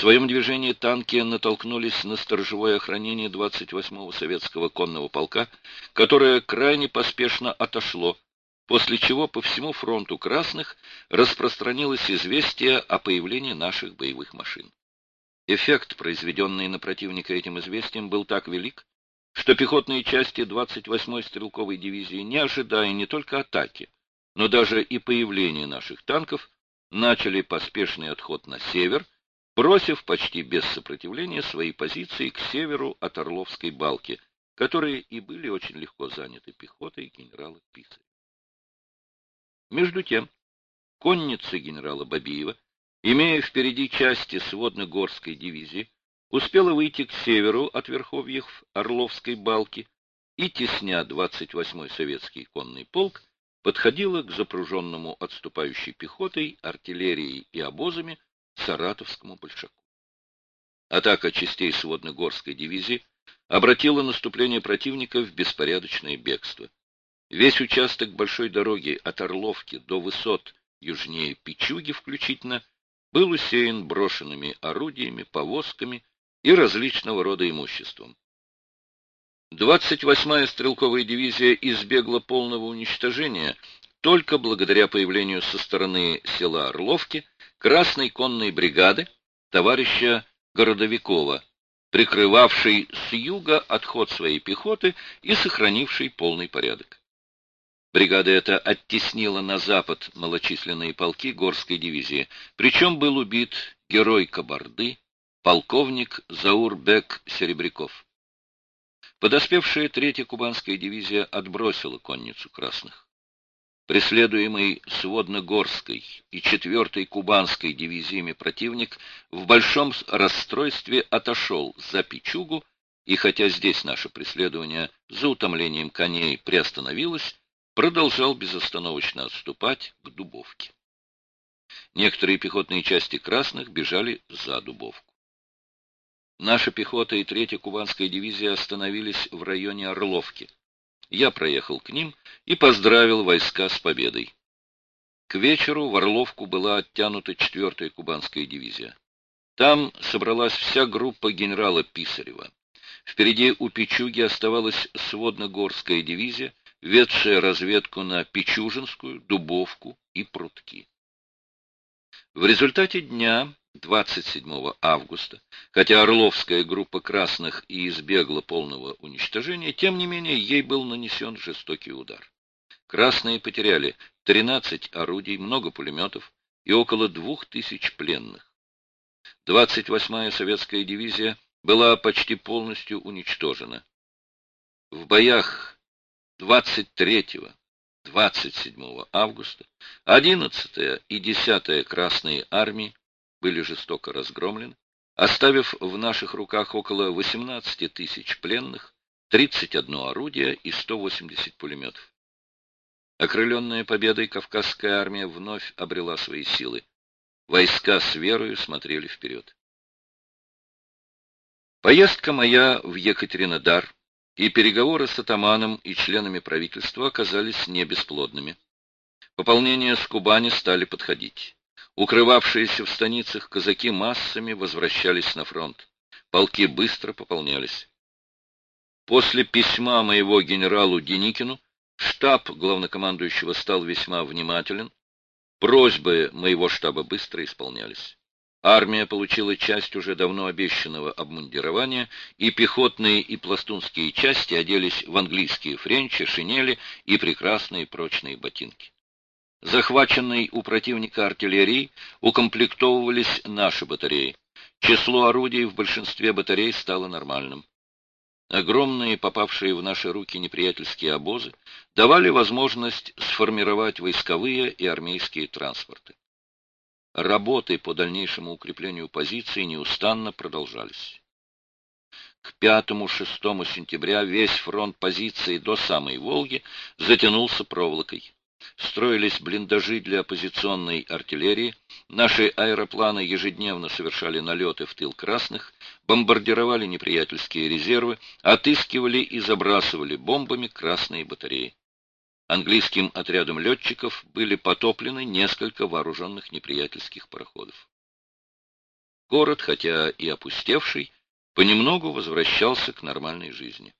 Своем движении танки натолкнулись на сторожевое охранение 28-го советского конного полка, которое крайне поспешно отошло, после чего по всему фронту красных распространилось известие о появлении наших боевых машин. Эффект, произведенный на противника этим известием, был так велик, что пехотные части 28-й стрелковой дивизии, не ожидая не только атаки, но даже и появления наших танков, начали поспешный отход на север, бросив почти без сопротивления свои позиции к северу от Орловской балки, которые и были очень легко заняты пехотой генерала Писаря. Между тем, конница генерала Бабиева, имея впереди части сводно-горской дивизии, успела выйти к северу от верховьев Орловской балки и, тесня 28-й советский конный полк, подходила к запруженному отступающей пехотой, артиллерией и обозами Саратовскому большаку. Атака частей сводно-горской дивизии обратила наступление противника в беспорядочное бегство. Весь участок большой дороги от Орловки до высот южнее Пичуги включительно был усеян брошенными орудиями, повозками и различного рода имуществом. 28-я стрелковая дивизия избегла полного уничтожения только благодаря появлению со стороны села Орловки Красной конной бригады товарища Городовикова, прикрывавшей с юга отход своей пехоты и сохранившей полный порядок. Бригада эта оттеснила на запад малочисленные полки горской дивизии, причем был убит герой Кабарды, полковник Заурбек Серебряков. Подоспевшая третья кубанская дивизия отбросила конницу красных преследуемый Сводногорской и четвертой Кубанской дивизиями противник в большом расстройстве отошел за Пичугу, и хотя здесь наше преследование за утомлением коней приостановилось, продолжал безостановочно отступать к Дубовке. Некоторые пехотные части красных бежали за Дубовку. Наша пехота и третья Кубанская дивизия остановились в районе Орловки. Я проехал к ним и поздравил войска с победой. К вечеру в Орловку была оттянута 4-я кубанская дивизия. Там собралась вся группа генерала Писарева. Впереди у Пичуги оставалась сводно-горская дивизия, ведшая разведку на Пичужинскую, Дубовку и Прутки. В результате дня 27 августа, хотя Орловская группа красных и избегла полного уничтожения, тем не менее ей был нанесен жестокий удар. Красные потеряли 13 орудий, много пулеметов и около 2000 пленных. 28-я советская дивизия была почти полностью уничтожена. В боях 23 27 августа 11 и 10 Красные армии были жестоко разгромлены, оставив в наших руках около 18 тысяч пленных, 31 орудие и 180 пулеметов. Окрыленная победой Кавказская армия вновь обрела свои силы. Войска с верою смотрели вперед. Поездка моя в Екатеринодар и переговоры с атаманом и членами правительства оказались не бесплодными. Пополнения с Кубани стали подходить. Укрывавшиеся в станицах казаки массами возвращались на фронт. Полки быстро пополнялись. После письма моего генералу Деникину штаб главнокомандующего стал весьма внимателен. Просьбы моего штаба быстро исполнялись. Армия получила часть уже давно обещанного обмундирования, и пехотные и пластунские части оделись в английские френчи, шинели и прекрасные прочные ботинки. Захваченной у противника артиллерии укомплектовывались наши батареи. Число орудий в большинстве батарей стало нормальным. Огромные, попавшие в наши руки неприятельские обозы, давали возможность сформировать войсковые и армейские транспорты. Работы по дальнейшему укреплению позиций неустанно продолжались. К 5-6 сентября весь фронт позиции до самой Волги затянулся проволокой. Строились блиндажи для оппозиционной артиллерии, наши аэропланы ежедневно совершали налеты в тыл красных, бомбардировали неприятельские резервы, отыскивали и забрасывали бомбами красные батареи. Английским отрядом летчиков были потоплены несколько вооруженных неприятельских пароходов. Город, хотя и опустевший, понемногу возвращался к нормальной жизни.